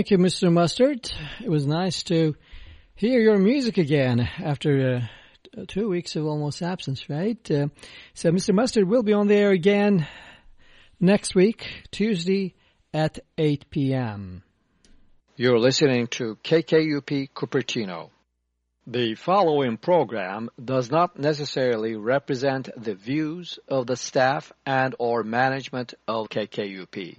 Thank you, Mr. Mustard. It was nice to hear your music again after uh, two weeks of almost absence, right? Uh, so Mr. Mustard will be on the air again next week, Tuesday at 8 p.m. You're listening to KKUP Cupertino. The following program does not necessarily represent the views of the staff and or management of KKUP.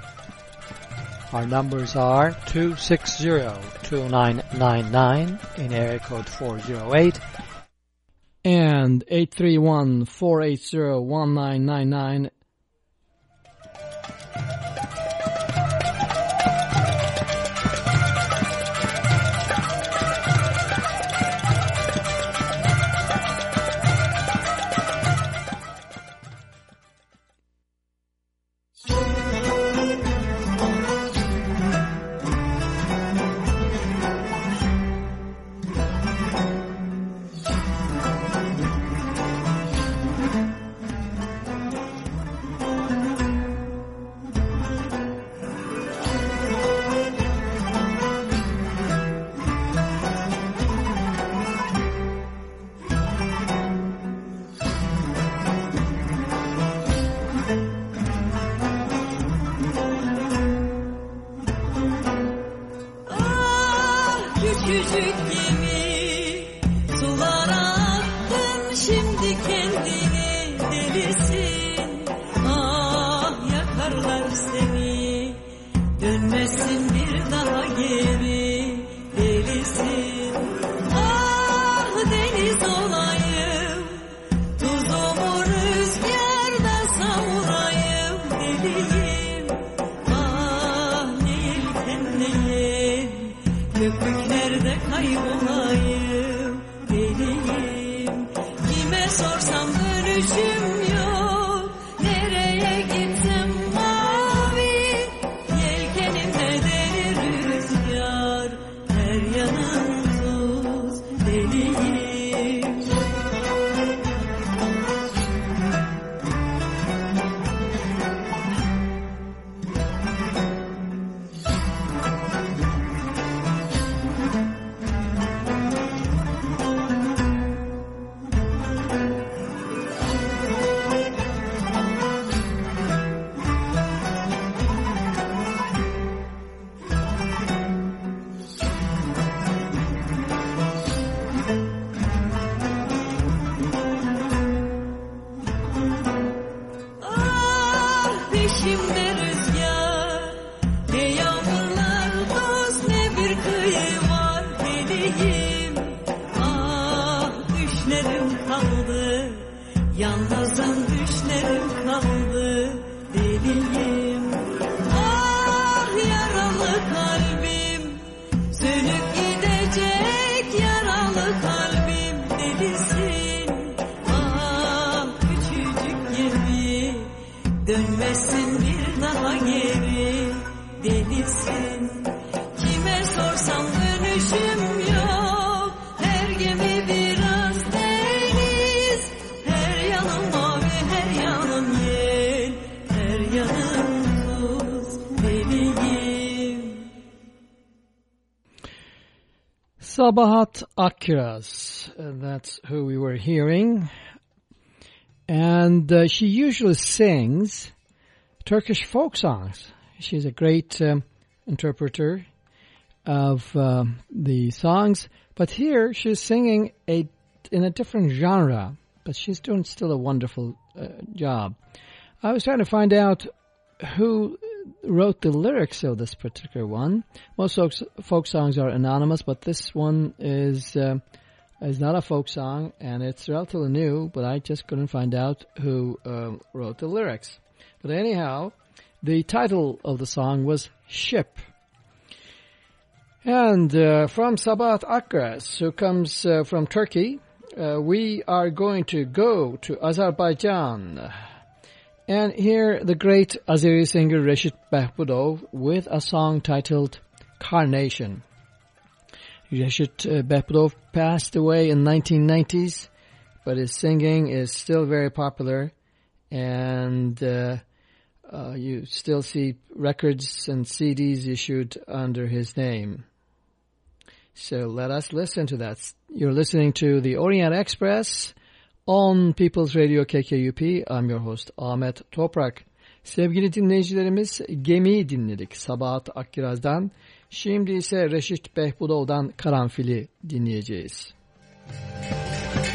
Our numbers are 260-2999 in area code 408 and 831-480-1999 Sabahat Akkiraz. Uh, that's who we were hearing. And uh, she usually sings Turkish folk songs. She's a great um, interpreter of uh, the songs. But here she's singing a in a different genre. But she's doing still a wonderful uh, job. I was trying to find out who wrote the lyrics of this particular one. Most folk, songs are anonymous, but this one is uh, It's not a folk song, and it's relatively new, but I just couldn't find out who um, wrote the lyrics. But anyhow, the title of the song was Ship. And uh, from Sabahat Akkiraz, who comes uh, from Turkey, uh, we are going to go to Azerbaijan and here the great Azeri singer Reshit Behbudov with a song titled Carnation. Reshit uh, Behbudov passed away in 1990s, but his singing is still very popular, and uh, uh, you still see records and CDs issued under his name. So let us listen to that. You're listening to the Orient Express on People's Radio KKUP. I'm your host Ahmet Toprak. Sevgili dinleyicilerimiz Gemiyi dinledik Sabahat Akkiraz'dan. Şimdi ise Reşit Behbudov'dan Karanfil'i dinleyeceğiz. Müzik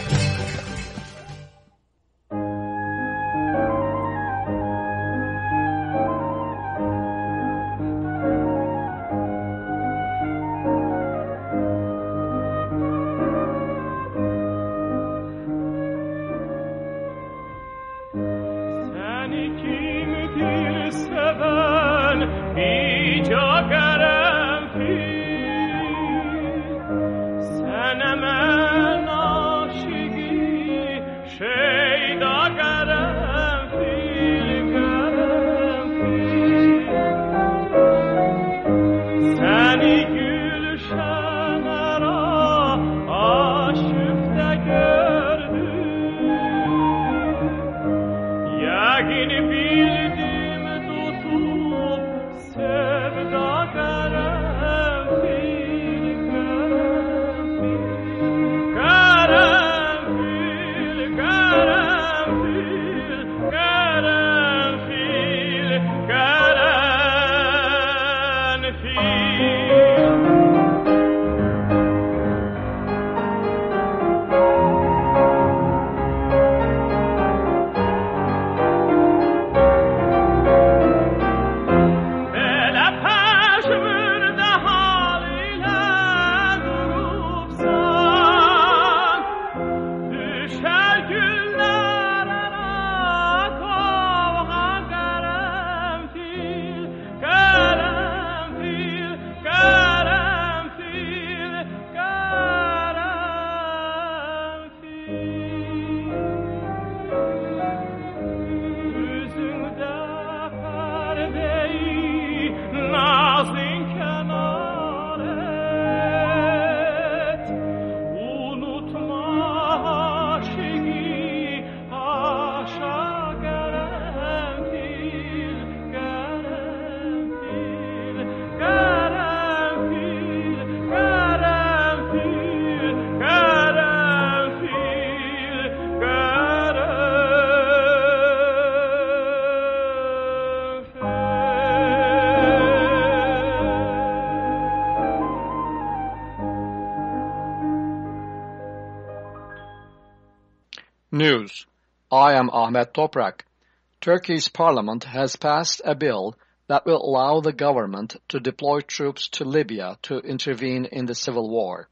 Ahmet Toprak. Turkey's parliament has passed a bill that will allow the government to deploy troops to Libya to intervene in the civil war.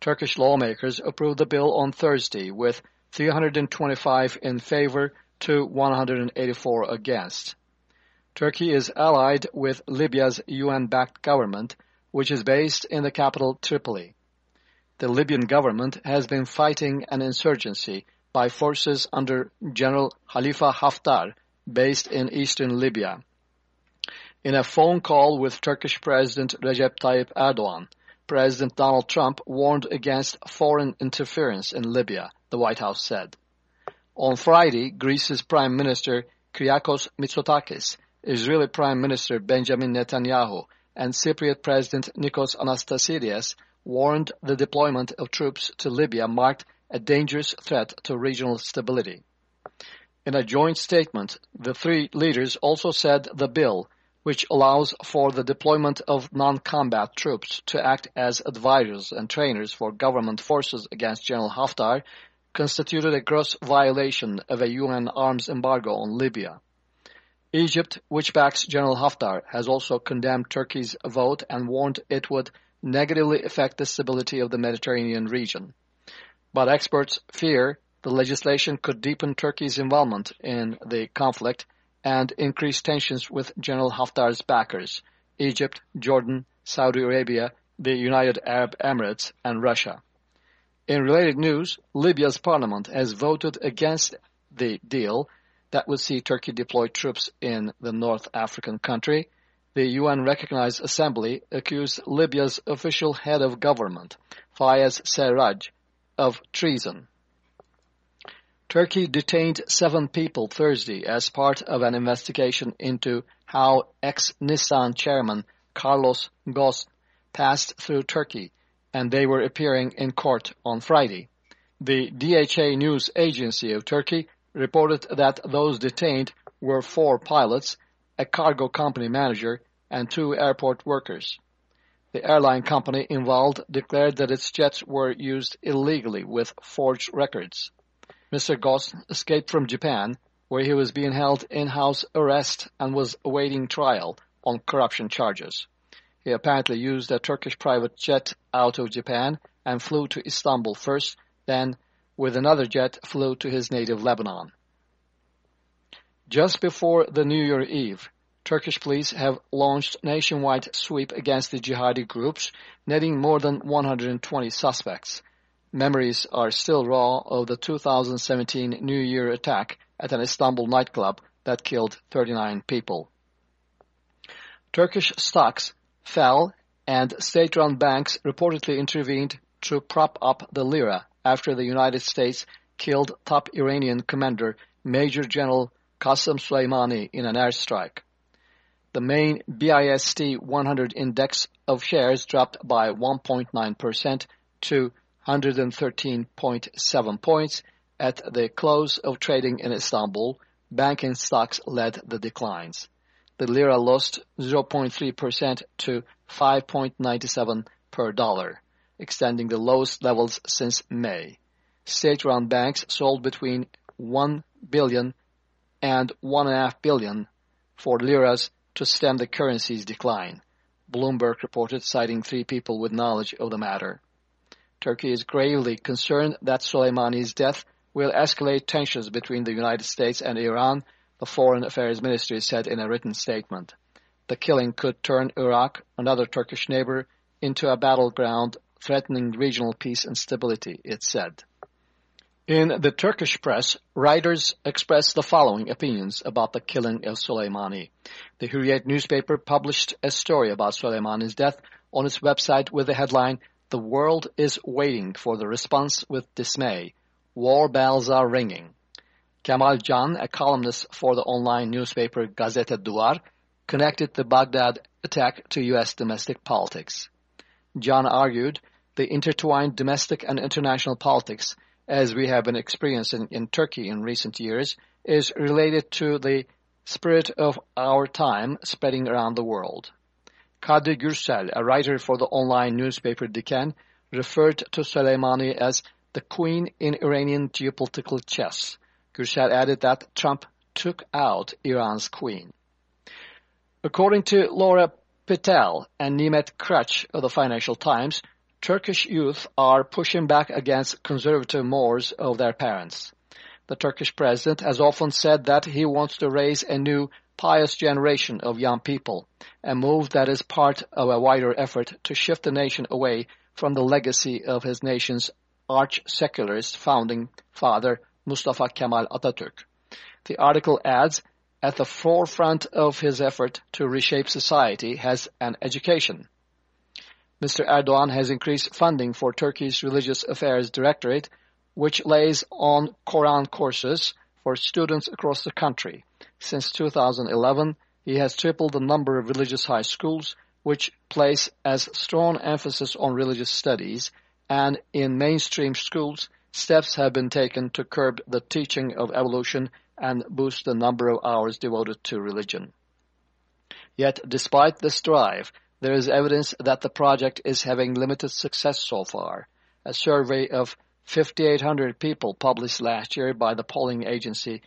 Turkish lawmakers approved the bill on Thursday with 325 in favor to 184 against. Turkey is allied with Libya's UN-backed government, which is based in the capital Tripoli. The Libyan government has been fighting an insurgency by forces under General Khalifa Haftar, based in eastern Libya. In a phone call with Turkish President Recep Tayyip Erdogan, President Donald Trump warned against foreign interference in Libya, the White House said. On Friday, Greece's Prime Minister Kyriakos Mitsotakis, Israeli Prime Minister Benjamin Netanyahu, and Cypriot President Nikos Anastasiades warned the deployment of troops to Libya marked a dangerous threat to regional stability. In a joint statement, the three leaders also said the bill, which allows for the deployment of non-combat troops to act as advisors and trainers for government forces against General Haftar, constituted a gross violation of a UN arms embargo on Libya. Egypt, which backs General Haftar, has also condemned Turkey's vote and warned it would negatively affect the stability of the Mediterranean region. But experts fear the legislation could deepen Turkey's involvement in the conflict and increase tensions with General Haftar's backers, Egypt, Jordan, Saudi Arabia, the United Arab Emirates, and Russia. In related news, Libya's parliament has voted against the deal that would see Turkey deploy troops in the North African country. The UN-recognized assembly accused Libya's official head of government, Fayez Sarraj, of treason. Turkey detained seven people Thursday as part of an investigation into how ex-Nissan chairman Carlos Ghosn passed through Turkey, and they were appearing in court on Friday. The DHA news agency of Turkey reported that those detained were four pilots, a cargo company manager, and two airport workers. The airline company involved declared that its jets were used illegally with forged records. Mr. Ghosn escaped from Japan, where he was being held in house arrest and was awaiting trial on corruption charges. He apparently used a Turkish private jet out of Japan and flew to Istanbul first, then with another jet flew to his native Lebanon. Just before the New Year Eve, Turkish police have launched nationwide sweep against the jihadi groups, netting more than 120 suspects. Memories are still raw of the 2017 New Year attack at an Istanbul nightclub that killed 39 people. Turkish stocks fell and state-run banks reportedly intervened to prop up the lira after the United States killed top Iranian commander Major General Qasem Soleimani in an airstrike. The main BIST 100 index of shares dropped by 1.9% to 113.7 points at the close of trading in Istanbul. Banking stocks led the declines the lira lost 0.3% to 5.97 per dollar, extending the lowest levels since May. State-run banks sold between 1 billion and 1.5 billion for liras to stem the currency's decline. Bloomberg reported, citing three people with knowledge of the matter. Turkey is gravely concerned that Soleimani's death will escalate tensions between the United States and Iran the Foreign Affairs Ministry said in a written statement. The killing could turn Iraq, another Turkish neighbor, into a battleground threatening regional peace and stability, it said. In the Turkish press, writers expressed the following opinions about the killing of Soleimani. The Hurriyet newspaper published a story about Soleimani's death on its website with the headline, The world is waiting for the response with dismay. War bells are ringing. Kemal Can, a columnist for the online newspaper Gazete Duvar, connected the Baghdad attack to U.S. domestic politics. Can argued the intertwined domestic and international politics, as we have been experiencing in Turkey in recent years, is related to the spirit of our time spreading around the world. Kadri Gürsel, a writer for the online newspaper Diken, referred to Soleimani as the queen in Iranian geopolitical chess, Gürsel added that Trump took out Iran's queen. According to Laura Pitel and Nimet Karac of the Financial Times, Turkish youth are pushing back against conservative mores of their parents. The Turkish president has often said that he wants to raise a new pious generation of young people, a move that is part of a wider effort to shift the nation away from the legacy of his nation's arch-secularist founding father Mustafa Kemal Atatürk. The article adds, at the forefront of his effort to reshape society has an education. Mr. Erdogan has increased funding for Turkey's Religious Affairs Directorate, which lays on Quran courses for students across the country. Since 2011, he has tripled the number of religious high schools, which place as strong emphasis on religious studies, and in mainstream schools, steps have been taken to curb the teaching of evolution and boost the number of hours devoted to religion. Yet, despite this drive, there is evidence that the project is having limited success so far. A survey of 5,800 people published last year by the polling agency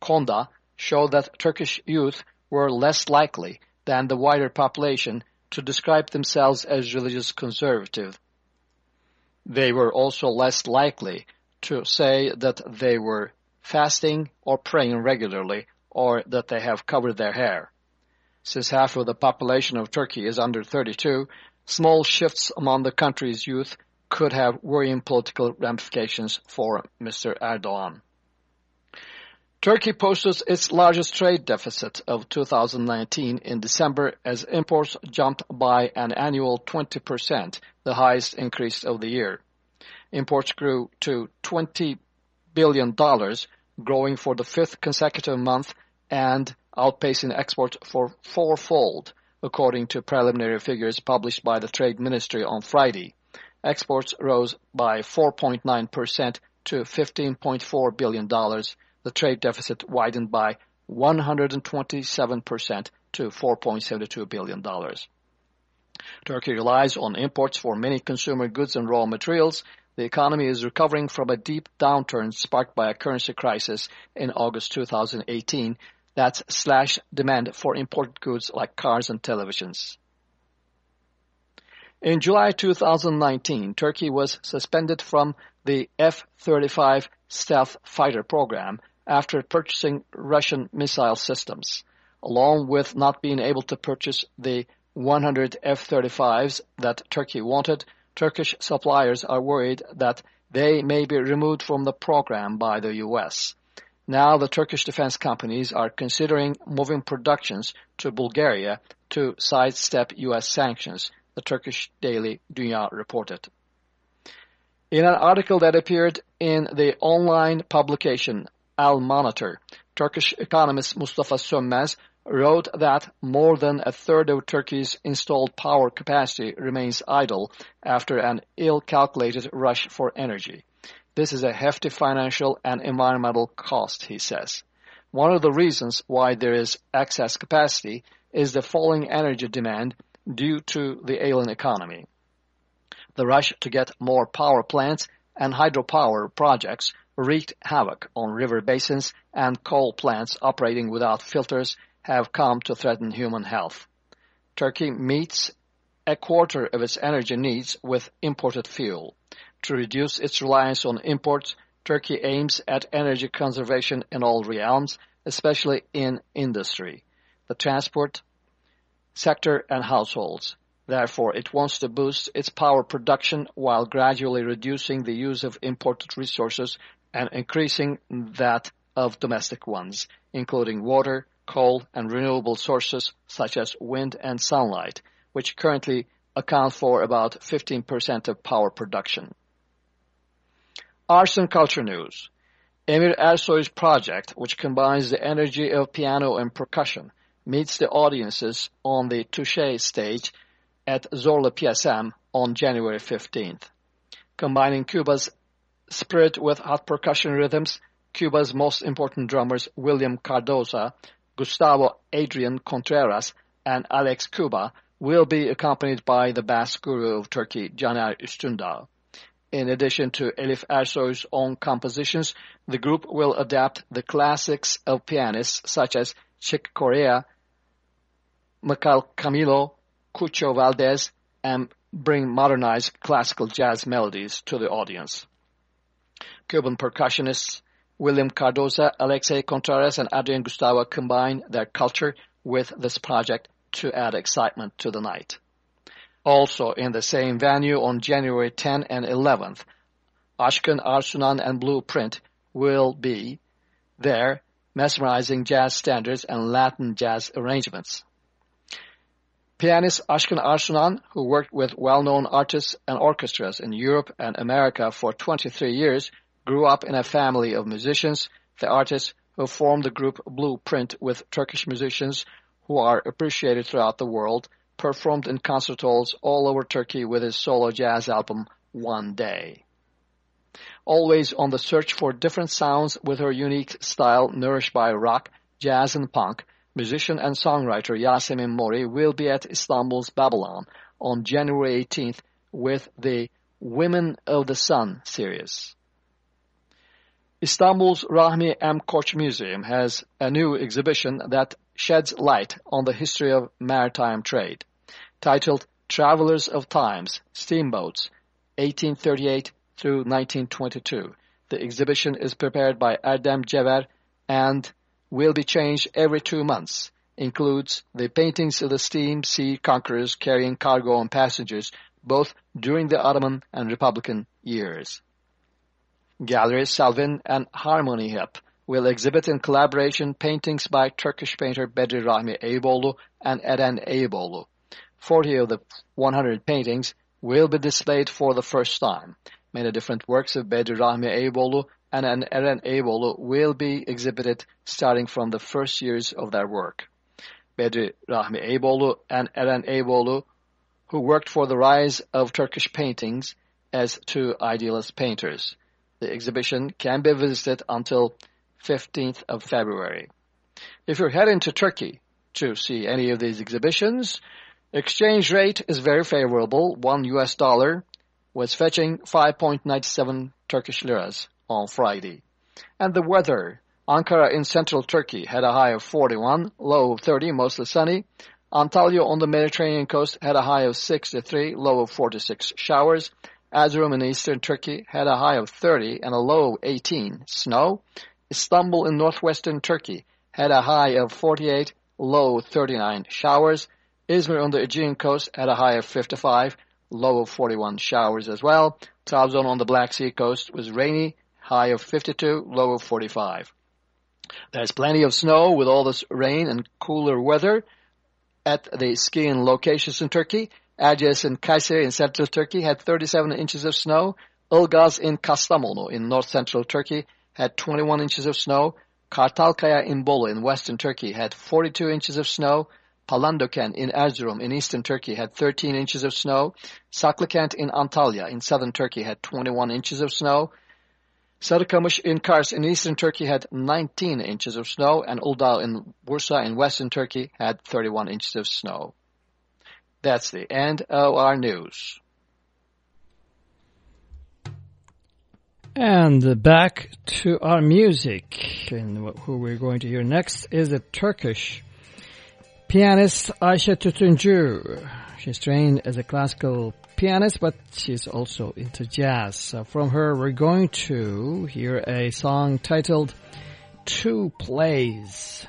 Konda showed that Turkish youth were less likely than the wider population to describe themselves as religious conservative They were also less likely to say that they were fasting or praying regularly or that they have covered their hair. Since half of the population of Turkey is under 32, small shifts among the country's youth could have worrying political ramifications for Mr. Erdogan. Turkey posted its largest trade deficit of 2019 in December as imports jumped by an annual 20%, the highest increase of the year. Imports grew to $20 billion, growing for the fifth consecutive month and outpacing exports for fourfold, according to preliminary figures published by the Trade Ministry on Friday. Exports rose by 4.9% to $15.4 billion. The trade deficit widened by 127% to $4.72 billion. Turkey relies on imports for many consumer goods and raw materials. The economy is recovering from a deep downturn sparked by a currency crisis in August 2018 that slash demand for imported goods like cars and televisions. In July 2019, Turkey was suspended from the F-35 stealth fighter program after purchasing Russian missile systems, along with not being able to purchase the 100 F-35s that Turkey wanted, Turkish suppliers are worried that they may be removed from the program by the U.S. Now the Turkish defense companies are considering moving productions to Bulgaria to sidestep U.S. sanctions, the Turkish daily Dünya reported. In an article that appeared in the online publication Al Monitor, Turkish economist Mustafa Sönmez wrote that more than a third of Turkey's installed power capacity remains idle after an ill-calculated rush for energy. This is a hefty financial and environmental cost, he says. One of the reasons why there is excess capacity is the falling energy demand due to the ailing economy. The rush to get more power plants and hydropower projects wreaked havoc on river basins and coal plants operating without filters have come to threaten human health. Turkey meets a quarter of its energy needs with imported fuel. To reduce its reliance on imports, Turkey aims at energy conservation in all realms, especially in industry. The transport, sector and households. Therefore, it wants to boost its power production while gradually reducing the use of imported resources and increasing that of domestic ones, including water, coal, and renewable sources such as wind and sunlight, which currently account for about 15% of power production. Arts and Culture News Emir Ersoy's project, which combines the energy of piano and percussion, meets the audiences on the Touche stage at Zorlu PSM on January 15th. Combining Cuba's spirit with hot percussion rhythms, Cuba's most important drummers William Cardoza, Gustavo Adrian Contreras, and Alex Cuba will be accompanied by the bass guru of Turkey, Caner Üstündağ. In addition to Elif Ersoy's own compositions, the group will adapt the classics of pianists such as Chick Corea, Michael Camilo, Chucho Valdés, and bring modernized classical jazz melodies to the audience. Cuban percussionists William Cardoza, Alexei Contreras, and Adrian Gustavo combine their culture with this project to add excitement to the night. Also in the same venue on January 10 and 11th, Aşkın Arsunan and Blueprint will be there mesmerizing jazz standards and Latin jazz arrangements. Pianist Aşkın Arsunan, who worked with well-known artists and orchestras in Europe and America for 23 years, grew up in a family of musicians. The artist who formed the group Blueprint with Turkish musicians who are appreciated throughout the world, performed in concert halls all over Turkey with his solo jazz album, One Day. Always on the search for different sounds with her unique style nourished by rock, jazz, and punk, musician and songwriter Yasemin Mori will be at Istanbul's Babylon on January 18th with the Women of the Sun series. Istanbul's Rahmi M. Koç Museum has a new exhibition that sheds light on the history of maritime trade. Titled Travelers of Times, Steamboats, 1838 through 1922. The exhibition is prepared by Erdem Cever and will be changed every two months. Includes the paintings of the steam sea conquerors carrying cargo and passengers both during the Ottoman and Republican years. Gallery Salvin and Harmony Hip will exhibit in collaboration paintings by Turkish painter Bedri Rahmi Eyüboğlu and Eren Eyüboğlu. 40 of the 100 paintings will be displayed for the first time. Many different works of Bedri Rahmi Eyüboğlu and Eren Eyüboğlu will be exhibited starting from the first years of their work. Bedri Rahmi Eyüboğlu and Eren Eyüboğlu, who worked for the rise of Turkish paintings as two idealist painters. The exhibition can be visited until 15th of February. If you're heading to Turkey to see any of these exhibitions, exchange rate is very favorable. One US dollar was fetching 5.97 Turkish liras on Friday. And the weather, Ankara in central Turkey had a high of 41, low of 30, mostly sunny. Antalya on the Mediterranean coast had a high of 63, low of 46 showers. Erzurum in eastern Turkey had a high of 30 and a low of 18, snow. Istanbul in northwestern Turkey had a high of 48, low 39 showers. Izmir on the Aegean coast had a high of 55, low of 41 showers as well. Trabzon on the Black Sea coast was rainy, high of 52, low of 45. There's plenty of snow with all this rain and cooler weather at the skiing locations in Turkey. Erciyes and Kayseri in central Turkey had 37 inches of snow. Ilgaz in Kastamonu in north central Turkey had 21 inches of snow. Kartalkaya in Bolu in western Turkey had 42 inches of snow. Palandöken in Erzurum in eastern Turkey had 13 inches of snow. Saklıkent in Antalya in southern Turkey had 21 inches of snow. Sarıkamış in Kars in eastern Turkey had 19 inches of snow. And Uludağ in Bursa in western Turkey had 31 inches of snow. That's the end of our news. And back to our music. And who we're going to hear next is a Turkish pianist, Ayşe Tütüncü. She's trained as a classical pianist, but she's also into jazz. From her, we're going to hear a song titled Two Plays.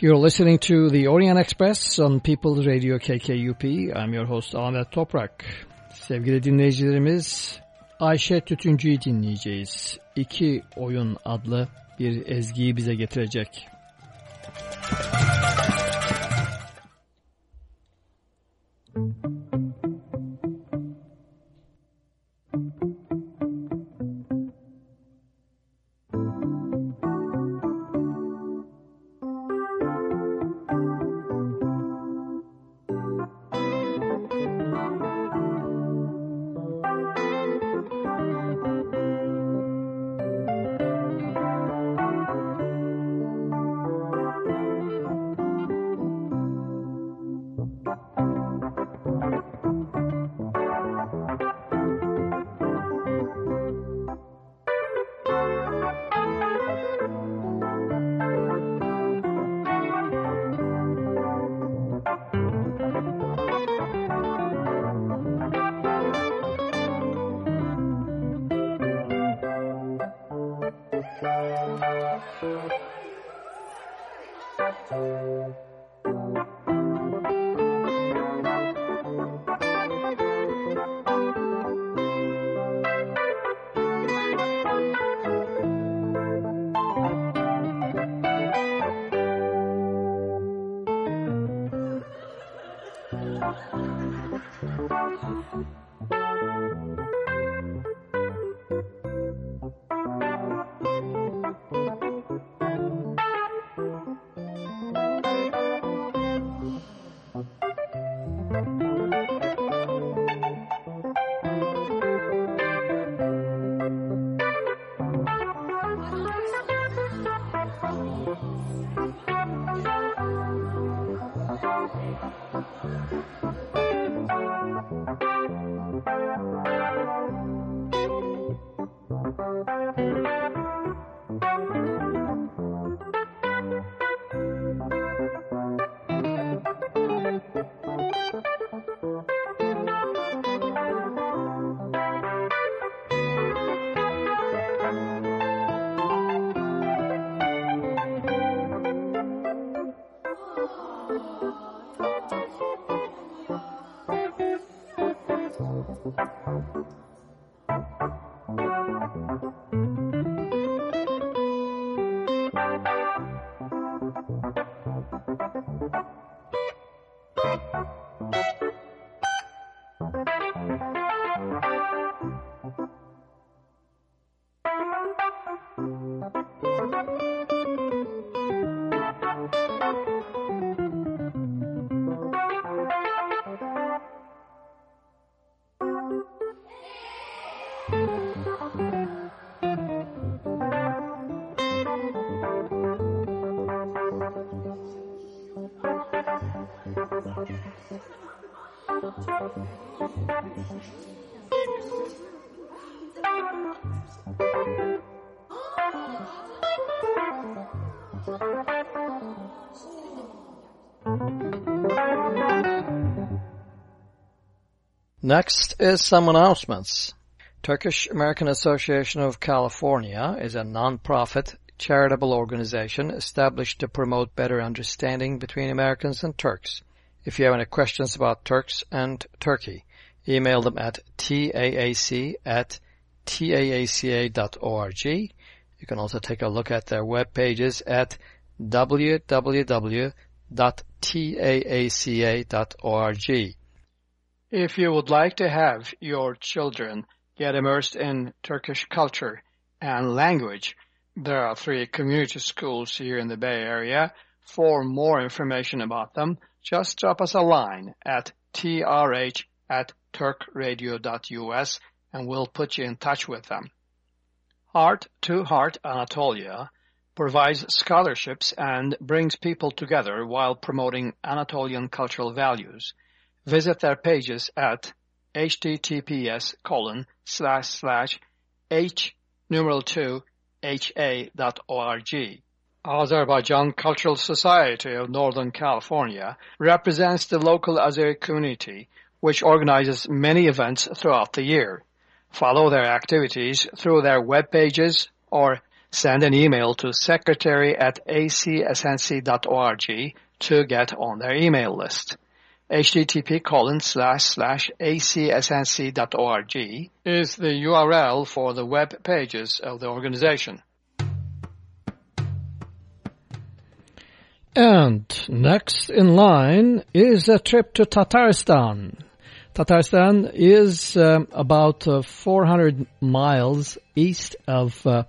You're listening to the Orient Express on People's Radio KKUP. I'm your host Ahmet Toprak. Sevgili dinleyicilerimiz, Ayşe Tütüncü'yü dinleyeceğiz. İki Oyun adlı bir ezgiyi bize getirecek. Next is some announcements. Turkish American Association of California is a non-profit charitable organization established to promote better understanding between Americans and Turks. If you have any questions about Turks and Turkey, email them at taac at taaca.org. You can also take a look at their web pages at www.taaca.org. If you would like to have your children get immersed in Turkish culture and language, there are three community schools here in the Bay Area. For more information about them, just drop us a line at trh at turkradio.us and we'll put you in touch with them. Heart to Heart Anatolia provides scholarships and brings people together while promoting Anatolian cultural values visit their pages at https colon slash slash h numeral 2 ha.org. Azerbaijan Cultural Society of Northern California represents the local Azeri community, which organizes many events throughout the year. Follow their activities through their web pages or send an email to secretary at acsnc.org to get on their email list http colon slash slash acsnc.org is the URL for the web pages of the organization. And next in line is a trip to Tatarstan. Tatarstan is um, about uh, 400 miles east of uh,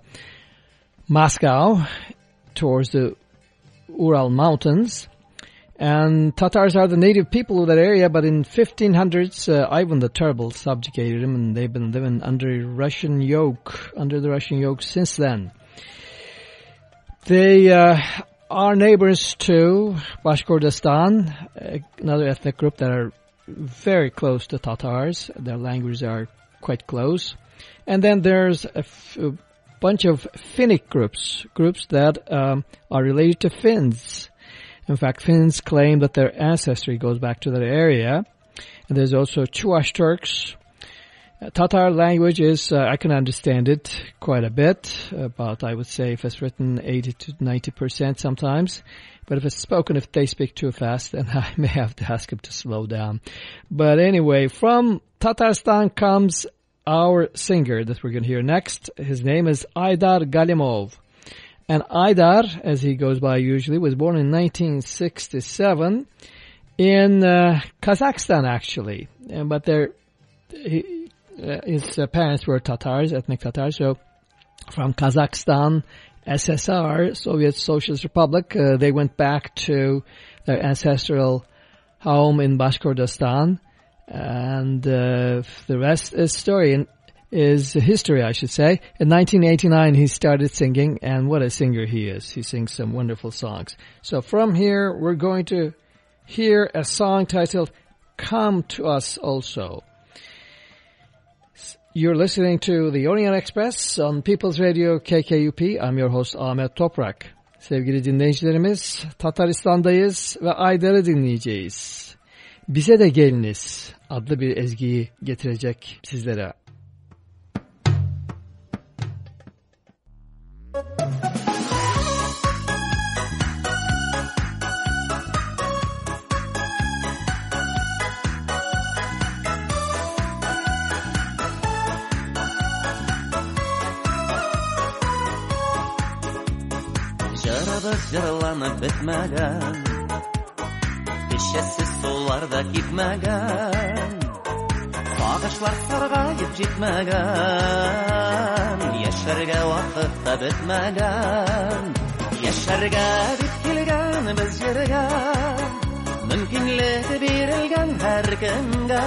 Moscow towards the Ural Mountains. And Tatars are the native people of that area, but in 1500s, uh, Ivan the Terrible subjugated them, and they've been living under Russian yoke, under the Russian yoke since then. They uh, are neighbors to Bashkortostan, another ethnic group that are very close to Tatars. Their languages are quite close. And then there's a, bunch of Finnic groups, groups that um, are related to Finns. In fact, Finns claim that their ancestry goes back to that area. And there's also Chuvash Turks. Uh, Tatar language is, uh, I can understand it quite a bit, about, I would say, if it's written 80 to 90% sometimes. But if it's spoken, if they speak too fast, then I may have to ask them to slow down. But anyway, from Tatarstan comes our singer that we're going to hear next. His name is Aidar Galimov. And Aidar, as he goes by usually, was born in 1967 in uh, Kazakhstan, actually. And, but their, he, uh, his uh, parents were Tatars, ethnic Tatars. So from Kazakhstan, SSR, Soviet Socialist Republic, uh, they went back to their ancestral home in Bashkortostan. And the rest is story. Is history, I should say. In 1989, he started singing, and what a singer he is. He sings some wonderful songs. So from here, we're going to hear a song titled Come to Us Also. You're listening to the Orient Express on People's Radio KKUP. I'm your host Ahmet Toprak. Sevgili dinleyicilerimiz, Tataristan'dayız ve Aydar'ı dinleyeceğiz. Bize de geliniz adlı bir ezgiyi getirecek sizlere. жырланып бетмәгән Кешесіз суларда кипмәгән Сагышлар саргайып җитмәгән Яшәргә вакыт та бетмәгән Яшәргә дип килгән без җиргә Мөмкинлеге бирелгән һәр кемгә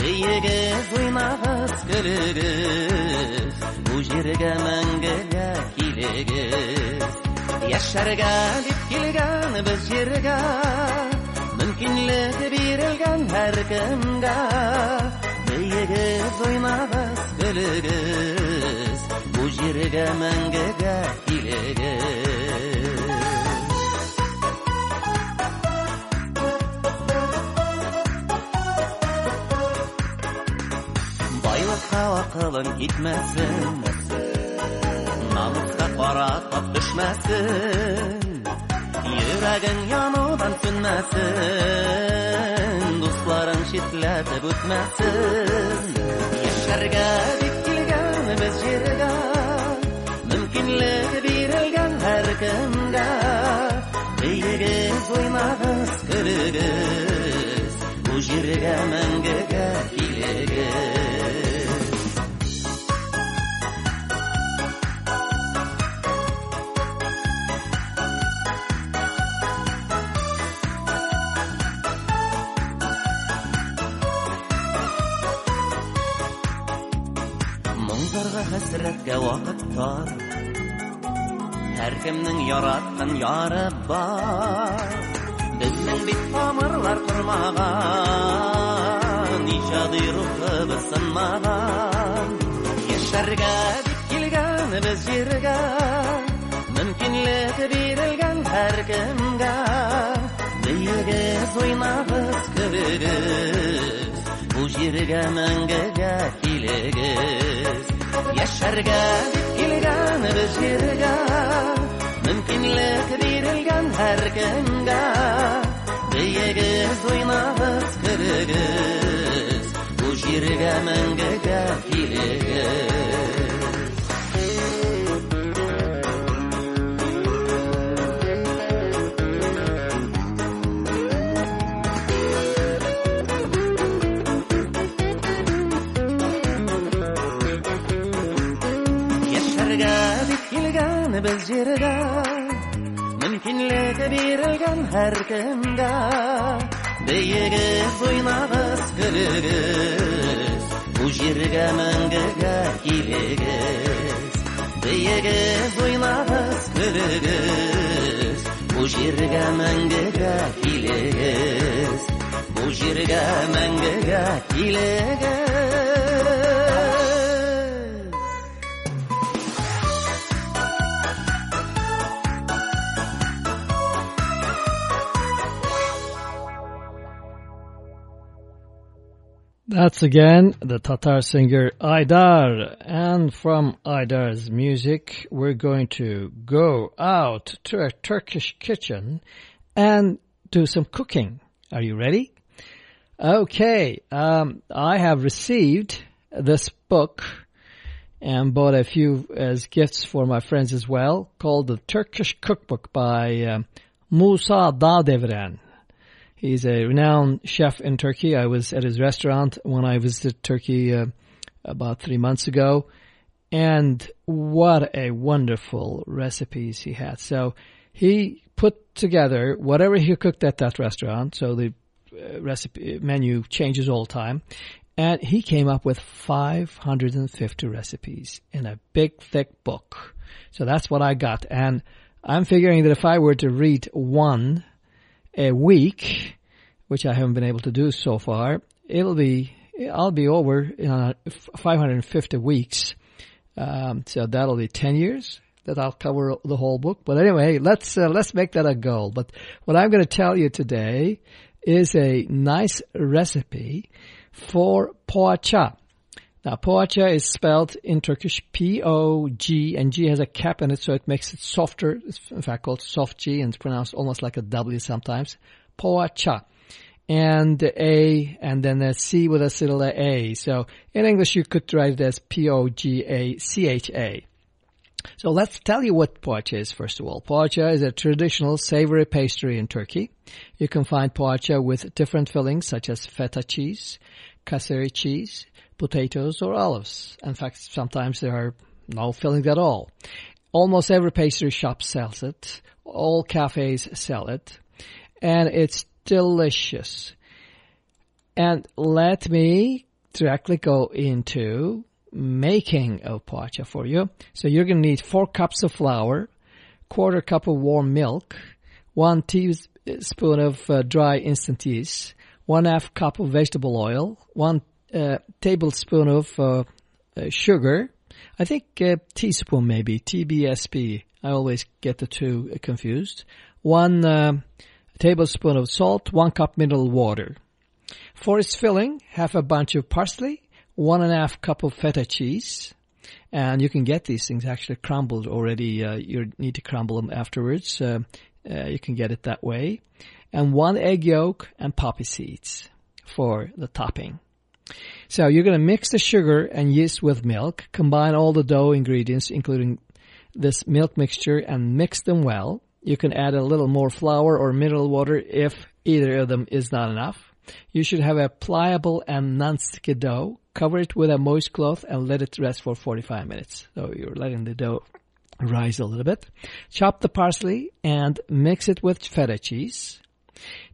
Бейегез, уйнагыз, көлегез Бу җиргә мәңгегә килегез yashariga deb kelgan biz yerga mumkinligi berilgan har kimga beegiz o'ynabas bo'ligiz bu yerga mangiga keligiz boyliqqa oqilim ketmasin Намыска каратып төшмәсен Йөрәгең янудан сүнмәсен Дусларың читләтеп үтмәсен Яшәргә дип килгән без җиргә Мөмкинлеге бирелгән һәр кемгә Бейегез, уйнагыз, көлегез Бу җиргә мәңгегә килегез Һәр кемнең яраткан яры бар Безнең бит тамырлар тормаган Иҗади рухыбыз сынмаган Яшәргә дип килгән без җиргә Мөмкинлеге бирелгән һәр кемгә Бейегез, уйнагыз, көлегез Бу җиргә мәңгегә килегез Яшәргә дип بس يرجع ممكن لكبير الجمهر كنجا بيجز وينعس كرجز وش يرجع منجا في biz jerida mumkinlik berilgan har kimga beyigiz o'ynamiz kuligiz bu yerga mingiga keligiz beyigiz o'ynamiz kuligiz bu yerga mingiga keligiz bu yerga mingiga keligiz That's again the Tatar singer Aydar. And from Aydar's music, we're going to go out to a Turkish kitchen and do some cooking. Are you ready? Okay, um, I have received this book and bought a few as gifts for my friends as well, called the Turkish Cookbook by um, Musa Dağdeviren. He's a renowned chef in Turkey. I was at his restaurant when I visited Turkey uh, about three months ago. And what a wonderful recipes he had. So he put together whatever he cooked at that restaurant. So the uh, recipe menu changes all the time. And he came up with 550 recipes in a big, thick book. So that's what I got. And I'm figuring that if I were to read one a week, which I haven't been able to do so far, it'll be, I'll be over uh, 550 weeks. Um, so that'll be 10 years that I'll cover the whole book. But anyway, let's, uh, let's make that a goal. But what I'm going to tell you today is a nice recipe for poğaça. Now, poğaça is spelled in Turkish P-O-G, and G has a cap in it, so it makes it softer. It's in fact called soft G, and it's pronounced almost like a W sometimes. Poğaça. And A, and then a C with a little A. So in English, you could write it as P-O-G-A-C-H-A. So let's tell you what poğaça is first of all. Poğaça is a traditional savory pastry in Turkey. You can find poğaça with different fillings such as feta cheese, Kayseri cheese, potatoes or olives. In fact, sometimes there are no fillings at all. Almost every pastry shop sells it. All cafes sell it. And it's delicious. And let me directly go into making of poğaça for you. So you're going to need four cups of flour, quarter cup of warm milk, one teaspoon of uh, dry instant yeast, one half cup of vegetable oil, one uh, tablespoon of uh, uh sugar. I think uh, teaspoon maybe, TBSP. I always get the two confused. One uh, tablespoon of salt, one cup mineral water. For its filling, half a bunch of parsley, one and a half cup of feta cheese, and you can get these things actually crumbled already. Uh, you need to crumble them afterwards. Uh, uh, you can get it that way. And one egg yolk and poppy seeds for the topping. So you're going to mix the sugar and yeast with milk, combine all the dough ingredients, including this milk mixture, and mix them well. You can add a little more flour or mineral water if either of them is not enough. You should have a pliable and non-sticky dough. Cover it with a moist cloth and let it rest for 45 minutes. So you're letting the dough rise a little bit. Chop the parsley and mix it with feta cheese.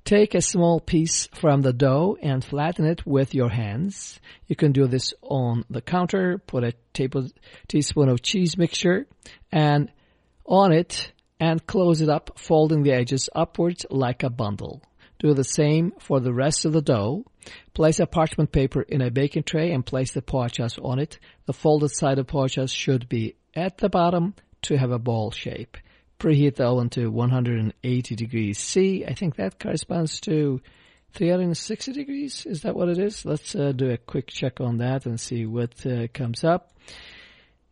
Take a small piece from the dough and flatten it with your hands. You can do this on the counter. Put a table teaspoon of cheese mixture and on it and close it up, folding the edges upwards like a bundle. Do the same for the rest of the dough. Place a parchment paper in a baking tray and place the poğaças on it. The folded side of poğaças should be at the bottom to have a ball shape. Preheat the oven to 180 degrees C. I think that corresponds to 360 degrees. Is that what it is? Let's uh, do a quick check on that and see what uh, comes up.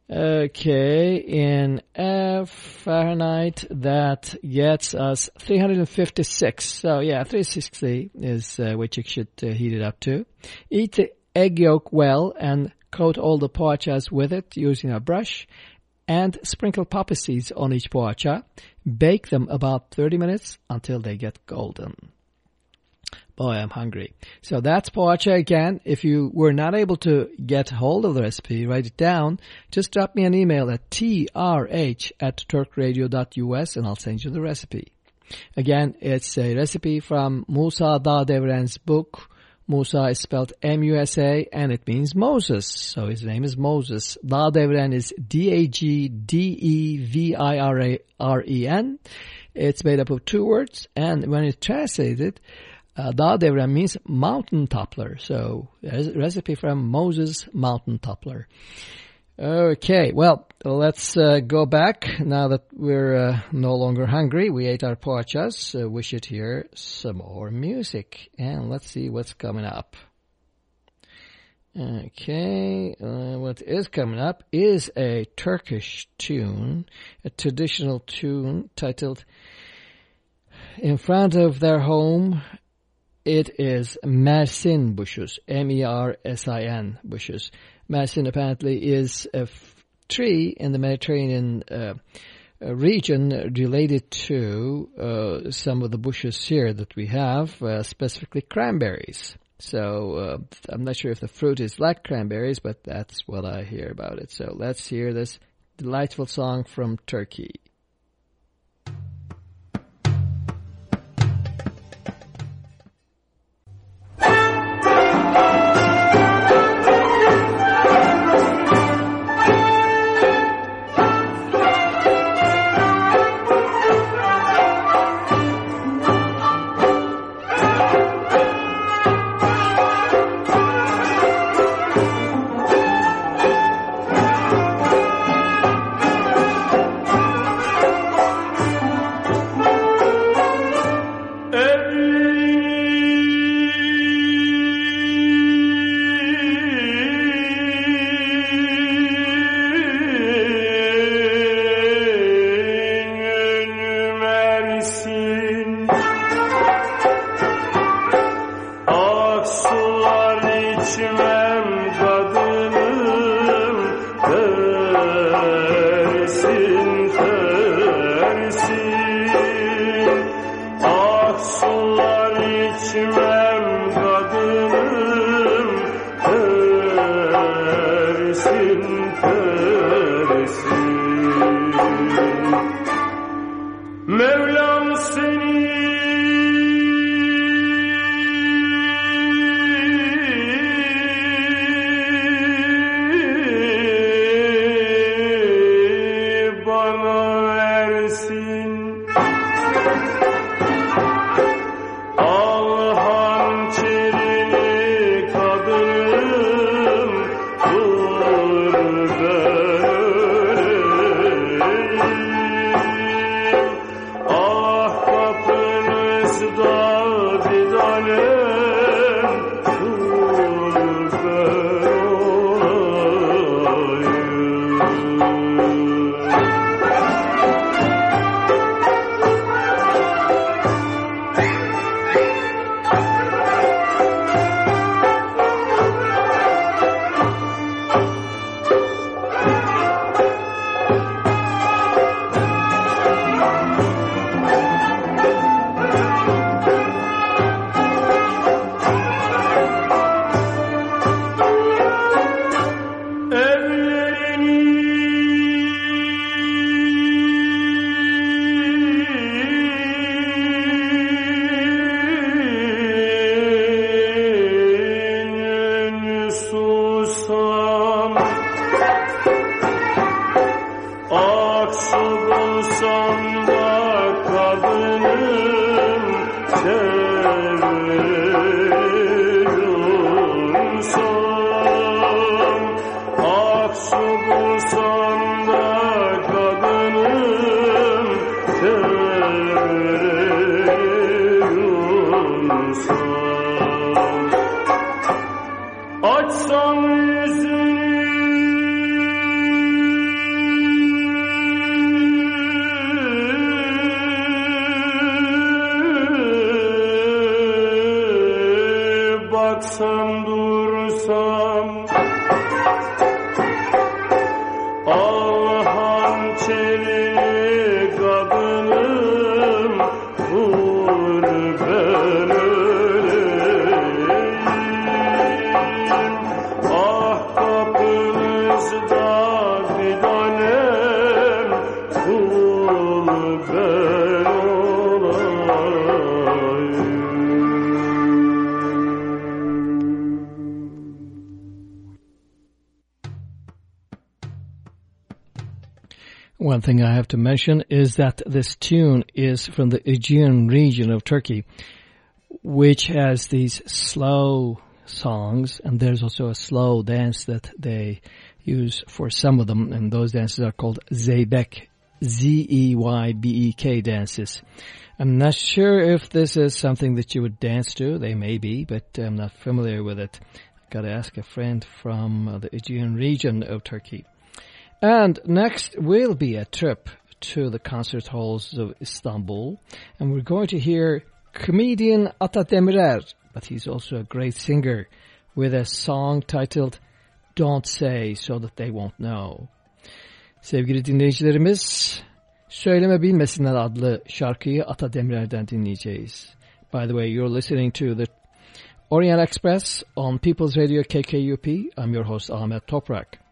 Okay, in F Fahrenheit, that gets us 356. So yeah, 360 is uh, what you should uh, heat it up to. Eat the egg yolk well and coat all the poğaças with it using a brush and sprinkle poppy seeds on each poğaça. Bake them about 30 minutes until they get golden. Boy, I'm hungry. So that's poğaça again. If you were not able to get hold of the recipe, write it down. Just drop me an email at trh at turkradio.us and I'll send you the recipe. Again, it's a recipe from Musa Dağdeviren's book. Musa is spelled M-U-S-A and it means Moses. So his name is Moses. Dağdeviren is D-A-G-D-E-V-I-R-A-R-E-N. It's made up of two words and when it's translated, uh, Dağdeviren means mountain toppler. So there's a recipe from Moses Mountain Toppler. Okay, well, let's uh, go back now that we're uh, no longer hungry. We ate our poğaças. Uh, we should hear some more music. And let's see what's coming up. Okay, uh, what is coming up is a Turkish tune, a traditional tune titled In Front of Their Home it is Mersin bushes, M-E-R-S-I-N bushes. Mersin apparently is a tree in the Mediterranean uh, uh, region related to uh, some of the bushes here that we have, uh, specifically cranberries. So uh, I'm not sure if the fruit is like cranberries, but that's what I hear about it. So let's hear this delightful song from Turkey. Thing I have to mention is that this tune is from the Aegean region of Turkey, which has these slow songs, and there's also a slow dance that they use for some of them, and those dances are called Zeybek, Z-E-Y-B-E-K dances. I'm not sure if this is something that you would dance to. They may be, but I'm not familiar with it. Got to ask a friend from uh, the Aegean region of Turkey. And next will be a trip to the concert halls of Istanbul. And we're going to hear comedian Ata Demirer, but he's also a great singer, with a song titled Don't Say So That They Won't Know. Sevgili dinleyicilerimiz, Söyleme Bilmesinler adlı şarkıyı Ata Demirer'den dinleyeceğiz. By the way, you're listening to the Orient Express on People's Radio KKUP. I'm your host Ahmet Toprak.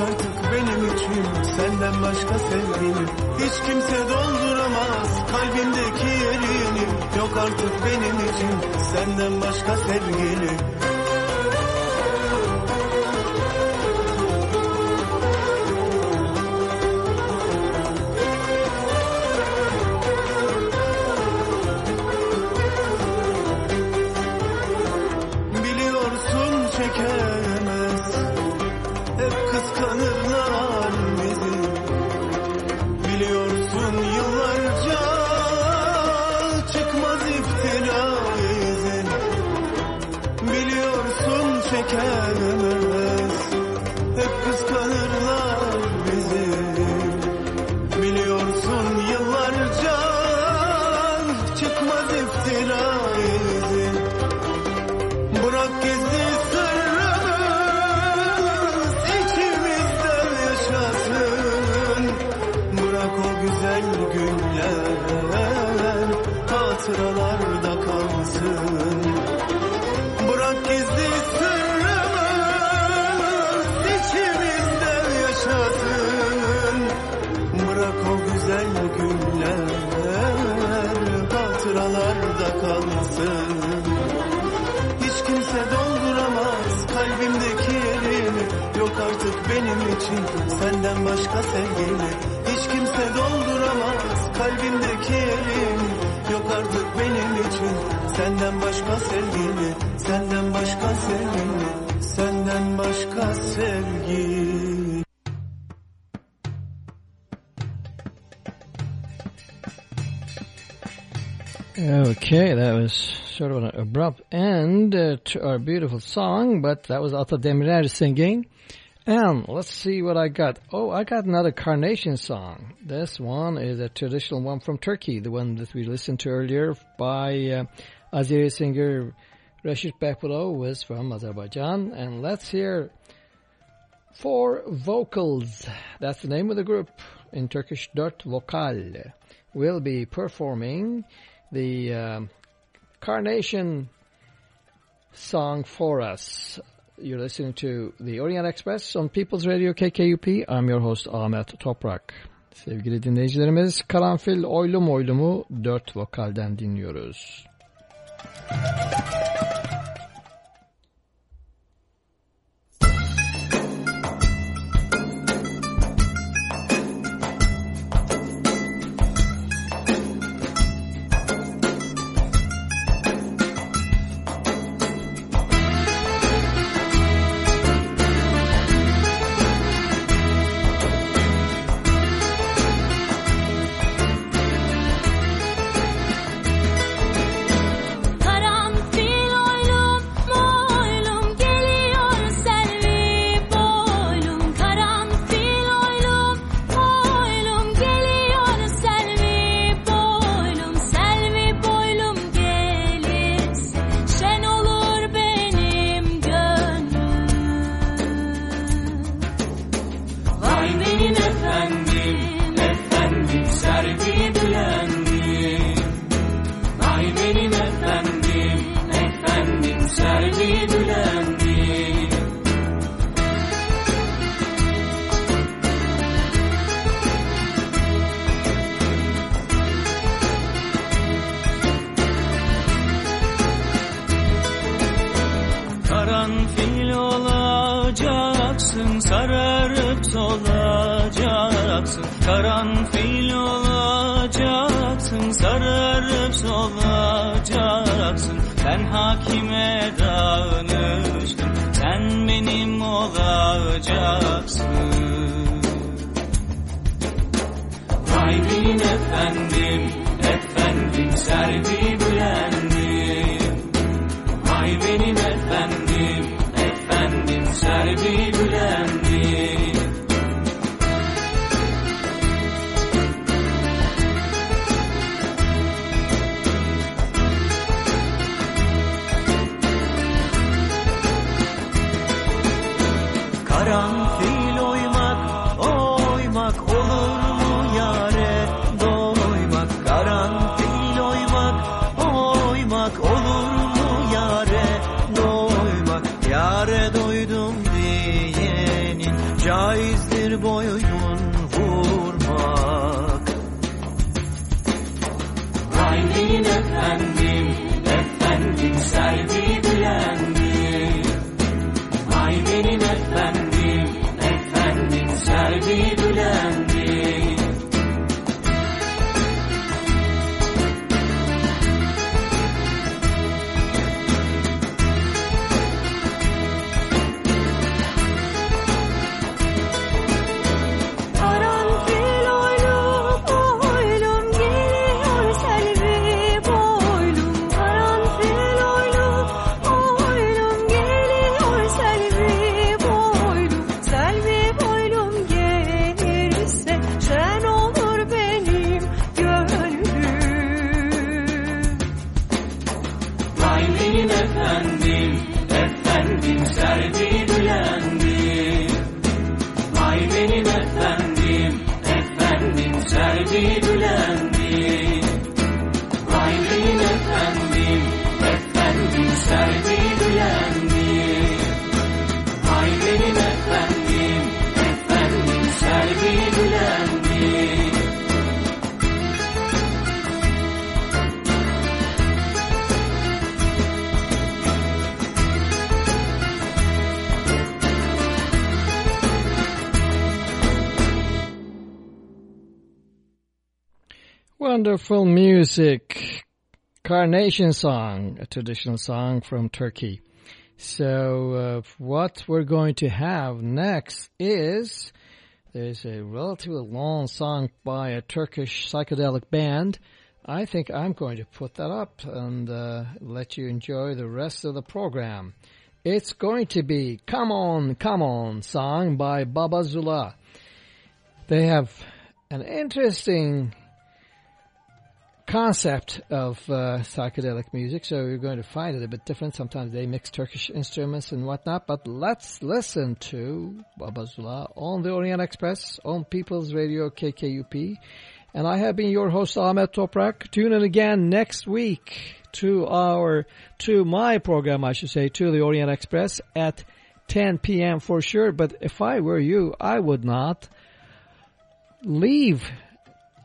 Artık benim için senden başka sevgilim Hiç kimse dolduramaz. Kalbimdeki yerini Yok artık benim için senden başka sevgilim hatıralarda kalsın. Bırak gizli sırrımız içimizde yaşasın. Bırak o güzel günler hatıralarda kalsın. Hiç kimse dolduramaz kalbimdeki yerini. Yok artık benim için senden başka sevgili Hiç kimse dolduramaz kalbimdeki yerini Yok artık benim için senden başka sevgili Senden başka sevgili Senden başka Okay, that was sort of an abrupt end uh, to our beautiful song, but that was Ata Demirer singing. And let's see what I got. Oh, I got another Carnation song. This one is a traditional one from Turkey, the one that we listened to earlier by uh, Azeri singer Rashid Behbudov was from Azerbaijan. And let's hear four vocals. That's the name of the group in Turkish, Dört Vokal. Will be performing the um, Carnation song for us. You're listening to the Orient Express on People's Radio KKUP. I'm your host Ahmet Toprak. Sevgili dinleyicilerimiz Karanfil Oylum Oylum'u dört vokalden dinliyoruz. Karanfil Wonderful music. Carnation song, a traditional song from Turkey. So, uh, what we're going to have next is there's a relatively long song by a Turkish psychedelic band. I think I'm going to put that up and uh, let you enjoy the rest of the program. It's going to be Come On, Come On song by Baba Zula. They have an interesting concept of uh, psychedelic music, so you're going to find it a bit different. Sometimes they mix Turkish instruments and whatnot, but let's listen to Baba Zula on the Orient Express on People's Radio KKUP. And I have been your host Ahmet Toprak. Tune in again next week to our, to my program, I should say, to the Orient Express at 10 p.m. for sure. But if I were you, I would not leave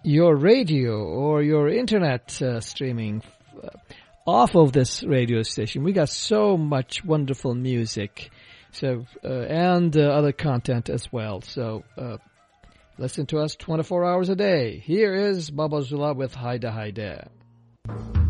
your radio or your internet uh, streaming uh, off of this radio station. We got so much wonderful music, so uh, and uh, other content as well. So uh, listen to us 24 hours a day. Here is Baba Zula with Hayde Hayde.